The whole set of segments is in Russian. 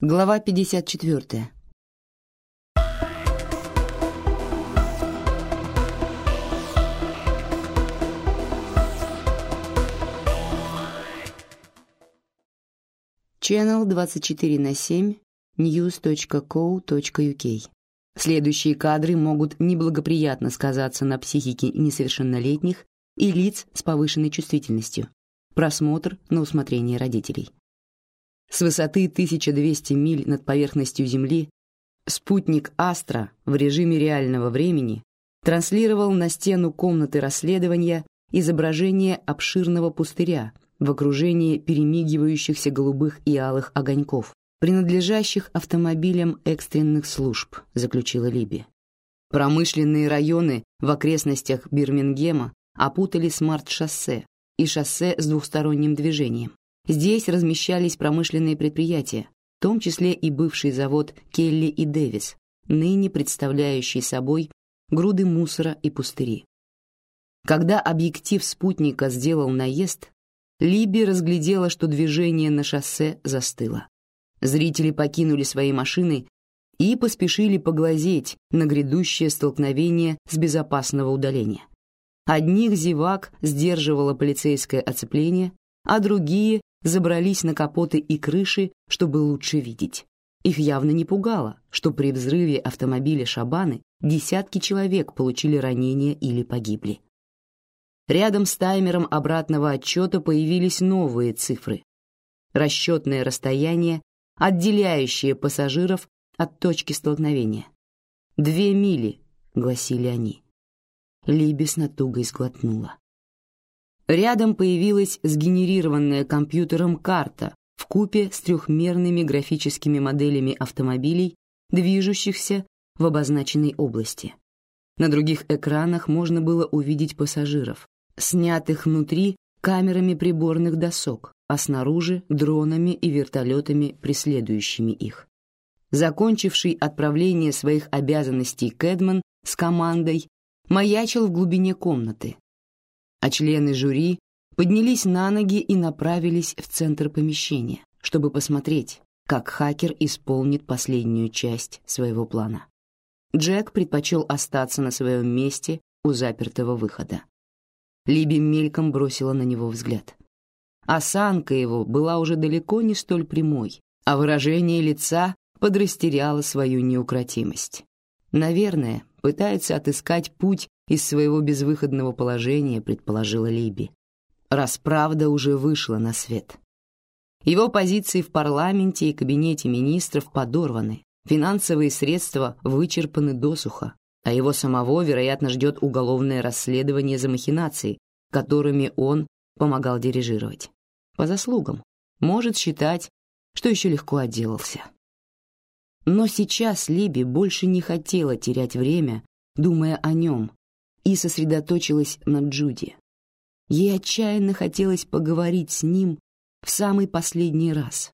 Глава 54. Channel 24 на 7 news.co.uk. Следующие кадры могут неблагоприятно сказаться на психике несовершеннолетних и лиц с повышенной чувствительностью. Просмотр на усмотрение родителей. С высоты 1200 миль над поверхностью Земли спутник Астра в режиме реального времени транслировал на стену комнаты расследования изображение обширного пустыря в окружении перемигивающихся голубых и алых огоньков, принадлежащих автомобилям экстренных служб, заключила Либи. Промышленные районы в окрестностях Бирмингема опутали смарт-шоссе и шоссе с двухсторонним движением. Здесь размещались промышленные предприятия, в том числе и бывший завод Келли и Дэвис, ныне представляющий собой груды мусора и пустыри. Когда объектив спутника сделал наезд, Либи разглядела, что движение на шоссе застыло. Зрители покинули свои машины и поспешили поглазеть на грядущее столкновение с безопасного удаления. Одних зевак сдерживало полицейское оцепление, а другие забрались на капоты и крыши, чтобы лучше видеть. Их явно не пугало, что при взрыве автомобиля Шабаны десятки человек получили ранения или погибли. Рядом с таймером обратного отчета появились новые цифры. Расчетное расстояние, отделяющее пассажиров от точки столкновения. «Две мили», — гласили они. Либи с натугой сглотнула. Рядом появилась сгенерированная компьютером карта в купе с трехмерными графическими моделями автомобилей, движущихся в обозначенной области. На других экранах можно было увидеть пассажиров, снятых внутри камерами приборных досок, а снаружи дронами и вертолетами, преследующими их. Закончивший отправление своих обязанностей Кэдман с командой маячил в глубине комнаты, а члены жюри поднялись на ноги и направились в центр помещения, чтобы посмотреть, как хакер исполнит последнюю часть своего плана. Джек предпочел остаться на своем месте у запертого выхода. Либи мельком бросила на него взгляд. Осанка его была уже далеко не столь прямой, а выражение лица подрастеряло свою неукротимость. Наверное, пытается отыскать путь из своего безвыходного положения, предположила Либи. Раз правда уже вышла на свет. Его позиции в парламенте и кабинете министров подорваны, финансовые средства вычерпаны досуха, а его самого, вероятно, ждет уголовное расследование за махинации, которыми он помогал дирижировать. По заслугам. Может считать, что еще легко отделался. Но сейчас Либи больше не хотела терять время, думая о нем, и сосредоточилась на Джуди. Ей отчаянно хотелось поговорить с ним в самый последний раз,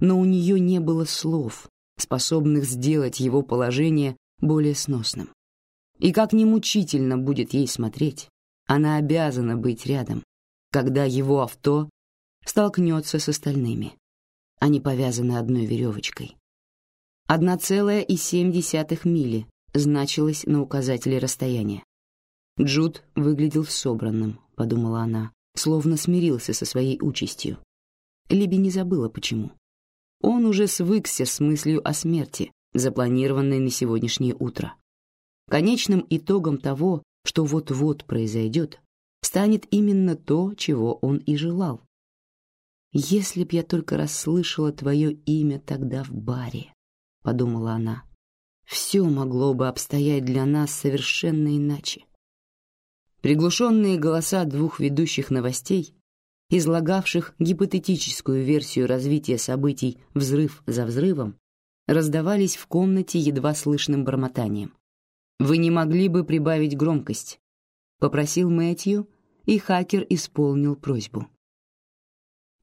но у нее не было слов, способных сделать его положение более сносным. И как ни мучительно будет ей смотреть, она обязана быть рядом, когда его авто столкнется с остальными. Они повязаны одной веревочкой. Одна целая и семь десятых мили значилось на указателе расстояния. Джуд выглядел собранным, подумала она, словно смирился со своей участью. Либи не забыла почему. Он уже свыкся с мыслью о смерти, запланированной на сегодняшнее утро. Конечным итогом того, что вот-вот произойдет, станет именно то, чего он и желал. «Если б я только расслышала твое имя тогда в баре», — подумала она, — «все могло бы обстоять для нас совершенно иначе. Приглушенные голоса двух ведущих новостей, излагавших гипотетическую версию развития событий взрыв за взрывом, раздавались в комнате едва слышным бормотанием. «Вы не могли бы прибавить громкость?» — попросил Мэтью, и хакер исполнил просьбу.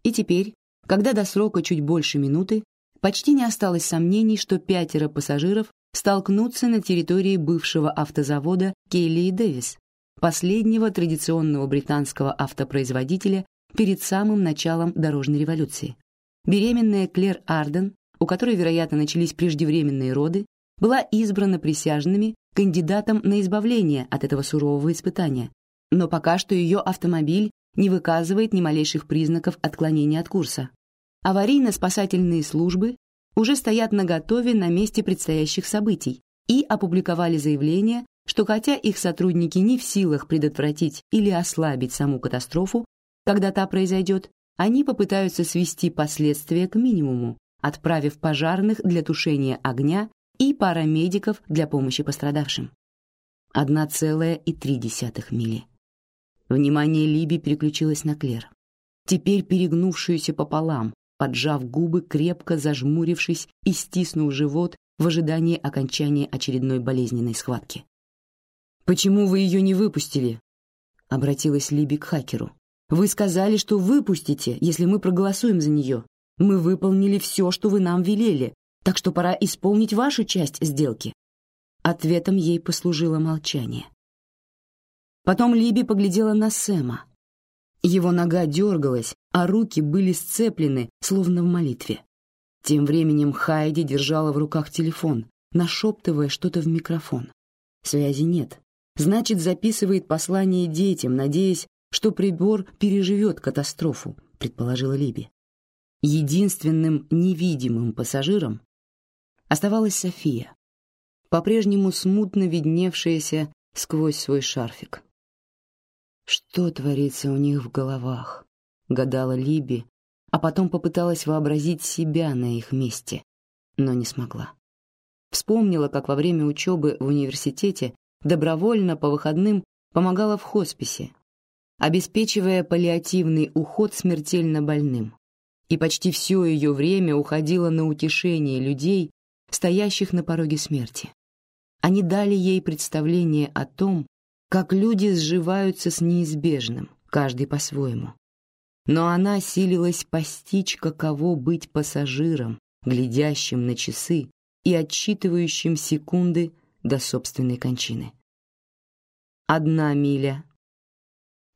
И теперь, когда до срока чуть больше минуты, почти не осталось сомнений, что пятеро пассажиров столкнутся на территории бывшего автозавода Келли и Дэвис, последнего традиционного британского автопроизводителя перед самым началом дорожной революции. Беременная Клэр Арден, у которой, вероятно, начались преждевременные роды, была избрана присяжными кандидатом на избавление от этого сурового испытания, но пока что ее автомобиль не выказывает ни малейших признаков отклонения от курса. Аварийно-спасательные службы уже стоят наготове на месте предстоящих событий и опубликовали заявление, что хотя их сотрудники не в силах предотвратить или ослабить саму катастрофу, когда та произойдет, они попытаются свести последствия к минимуму, отправив пожарных для тушения огня и парамедиков для помощи пострадавшим. 1,3 мили. Внимание Либи переключилось на Клер. Теперь перегнувшуюся пополам, поджав губы, крепко зажмурившись и стиснув живот в ожидании окончания очередной болезненной схватки. «Почему вы ее не выпустили?» — обратилась Либи к хакеру. «Вы сказали, что выпустите, если мы проголосуем за нее. Мы выполнили все, что вы нам велели, так что пора исполнить вашу часть сделки». Ответом ей послужило молчание. Потом Либи поглядела на Сэма. Его нога дергалась, а руки были сцеплены, словно в молитве. Тем временем Хайди держала в руках телефон, нашептывая что-то в микрофон. Связи нет. Значит, записывает послание детям, надеясь, что прибор переживет катастрофу, предположила Либи. Единственным невидимым пассажиром оставалась София, по-прежнему смутно видневшаяся сквозь свой шарфик. Что творится у них в головах? гадала Либи, а потом попыталась вообразить себя на их месте, но не смогла. Вспомнила, как во время учебы в университете добровольно по выходным помогала в хосписе, обеспечивая паллиативный уход смертельно больным. И почти все ее время уходило на утешение людей, стоящих на пороге смерти. Они дали ей представление о том, как люди сживаются с неизбежным, каждый по-своему. Но она силилась постичь, каково быть пассажиром, глядящим на часы и отсчитывающим секунды до собственной кончины. Одна миля.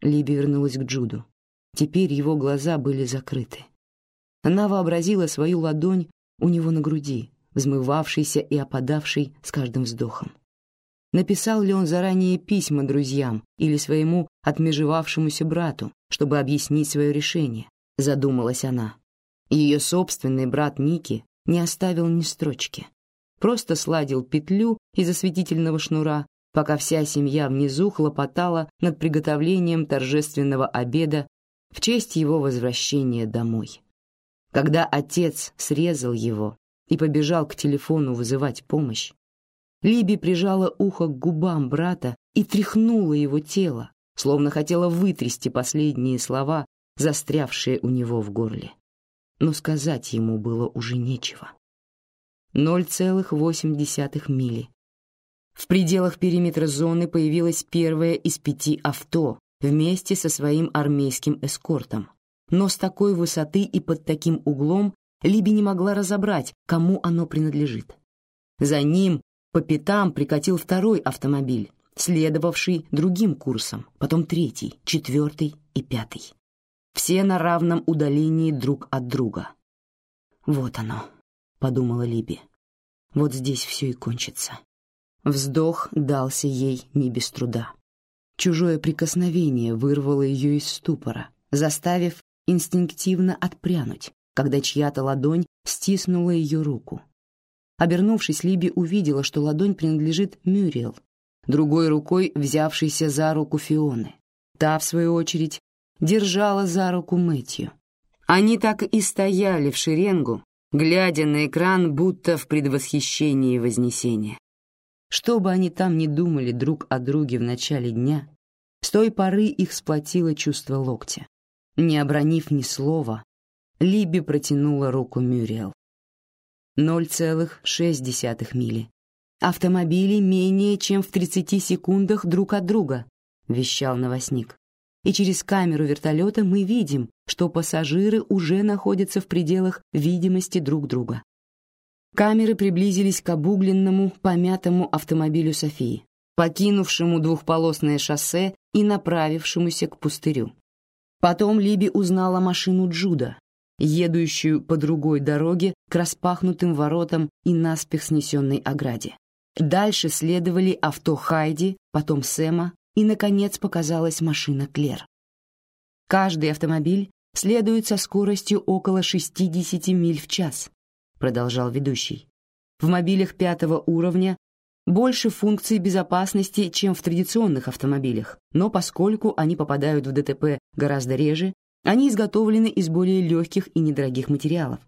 Либи вернулась к Джуду. Теперь его глаза были закрыты. Она вообразила свою ладонь у него на груди, взмывавшейся и опадавшей с каждым вздохом. Написал ли он заранее письма друзьям или своему отмежевавшемуся брату, чтобы объяснить свое решение, задумалась она. Ее собственный брат Мики не оставил ни строчки. Просто сладил петлю из осветительного шнура, пока вся семья внизу хлопотала над приготовлением торжественного обеда в честь его возвращения домой. Когда отец срезал его и побежал к телефону вызывать помощь, Либи прижала ухо к губам брата и тряхнула его тело, словно хотела вытрясти последние слова, застрявшие у него в горле. Но сказать ему было уже нечего. 0,8 мили. В пределах периметра зоны появилось первое из пяти авто вместе со своим армейским эскортом. Но с такой высоты и под таким углом Либи не могла разобрать, кому оно принадлежит. За ним по пятам прикатил второй автомобиль, следовавший другим курсом, потом третий, четвертый и пятый. Все на равном удалении друг от друга. «Вот оно», — подумала Либи. «Вот здесь все и кончится». Вздох дался ей не без труда. Чужое прикосновение вырвало ее из ступора, заставив инстинктивно отпрянуть, когда чья-то ладонь стиснула ее руку. Обернувшись, Либи увидела, что ладонь принадлежит Мюриел, другой рукой взявшейся за руку Фионы. Та, в свою очередь, держала за руку Мэтью. Они так и стояли в шеренгу, глядя на экран, будто в предвосхищении Вознесения. Что бы они там ни думали друг о друге в начале дня, с той поры их сплотило чувство локтя. Не обронив ни слова, Либи протянула руку Мюриел. 0,6 мили. Автомобили менее чем в 30 секундах друг от друга, вещал новостник. И через камеру вертолета мы видим, что пассажиры уже находятся в пределах видимости друг друга. Камеры приблизились к обугленному, помятому автомобилю Софии, покинувшему двухполосное шоссе и направившемуся к пустырю. Потом Либи узнала машину Джуда, едущую по другой дороге к распахнутым воротам и наспех снесенной ограде. Дальше следовали авто Хайди, потом Сэма, и, наконец, показалась машина Клер. Каждый автомобиль следует со скоростью около 60 миль в час, продолжал ведущий. В мобилях пятого уровня больше функций безопасности, чем в традиционных автомобилях, но поскольку они попадают в ДТП гораздо реже, они изготовлены из более легких и недорогих материалов.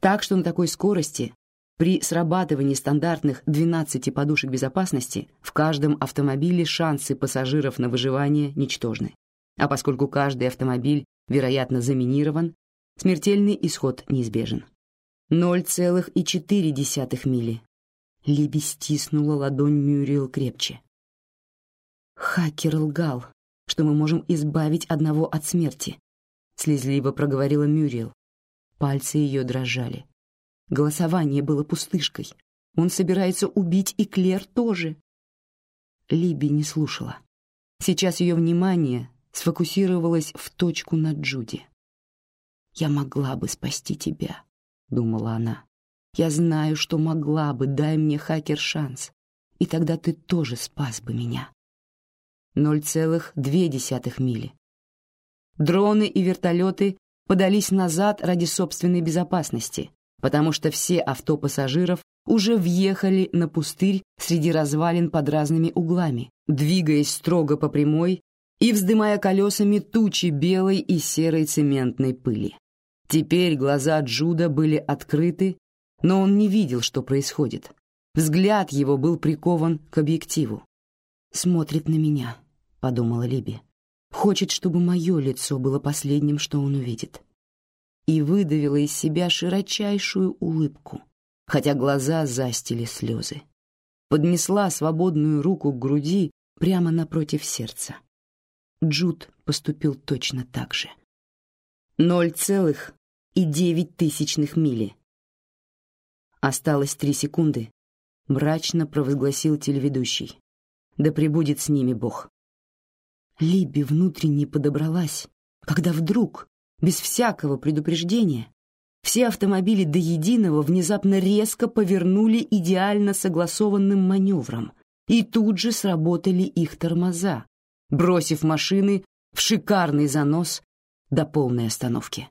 Так что на такой скорости, при срабатывании стандартных 12 подушек безопасности, в каждом автомобиле шансы пассажиров на выживание ничтожны. А поскольку каждый автомобиль, вероятно, заминирован, смертельный исход неизбежен. 0,4 мили Либи стиснула ладонь Мюрриел крепче. «Хакер лгал, что мы можем избавить одного от смерти», — слезливо проговорила Мюрриел. Пальцы ее дрожали. Голосование было пустышкой. Он собирается убить и Клер тоже. Либи не слушала. Сейчас ее внимание сфокусировалось в точку на Джуди. «Я могла бы спасти тебя», — думала она. Я знаю, что могла бы, дай мне хакер шанс, и тогда ты тоже спас бы меня. 0,2 мили. Дроны и вертолеты подались назад ради собственной безопасности, потому что все авто пассажиров уже въехали на пустырь среди развалин под разными углами, двигаясь строго по прямой и вздымая колесами тучи белой и серой цементной пыли. Теперь глаза Джуда были открыты но он не видел, что происходит. Взгляд его был прикован к объективу. «Смотрит на меня», — подумала Либи. «Хочет, чтобы мое лицо было последним, что он увидит». И выдавила из себя широчайшую улыбку, хотя глаза застили слезы. Поднесла свободную руку к груди прямо напротив сердца. Джуд поступил точно так же. Ноль целых и девять тысячных мили Осталось три секунды. Мрачно провозгласил телеведущий. Да пребудет с ними Бог. Либи внутренне подобралась, когда вдруг, без всякого предупреждения, все автомобили до единого внезапно резко повернули идеально согласованным маневром, и тут же сработали их тормоза, бросив машины в шикарный занос до полной остановки.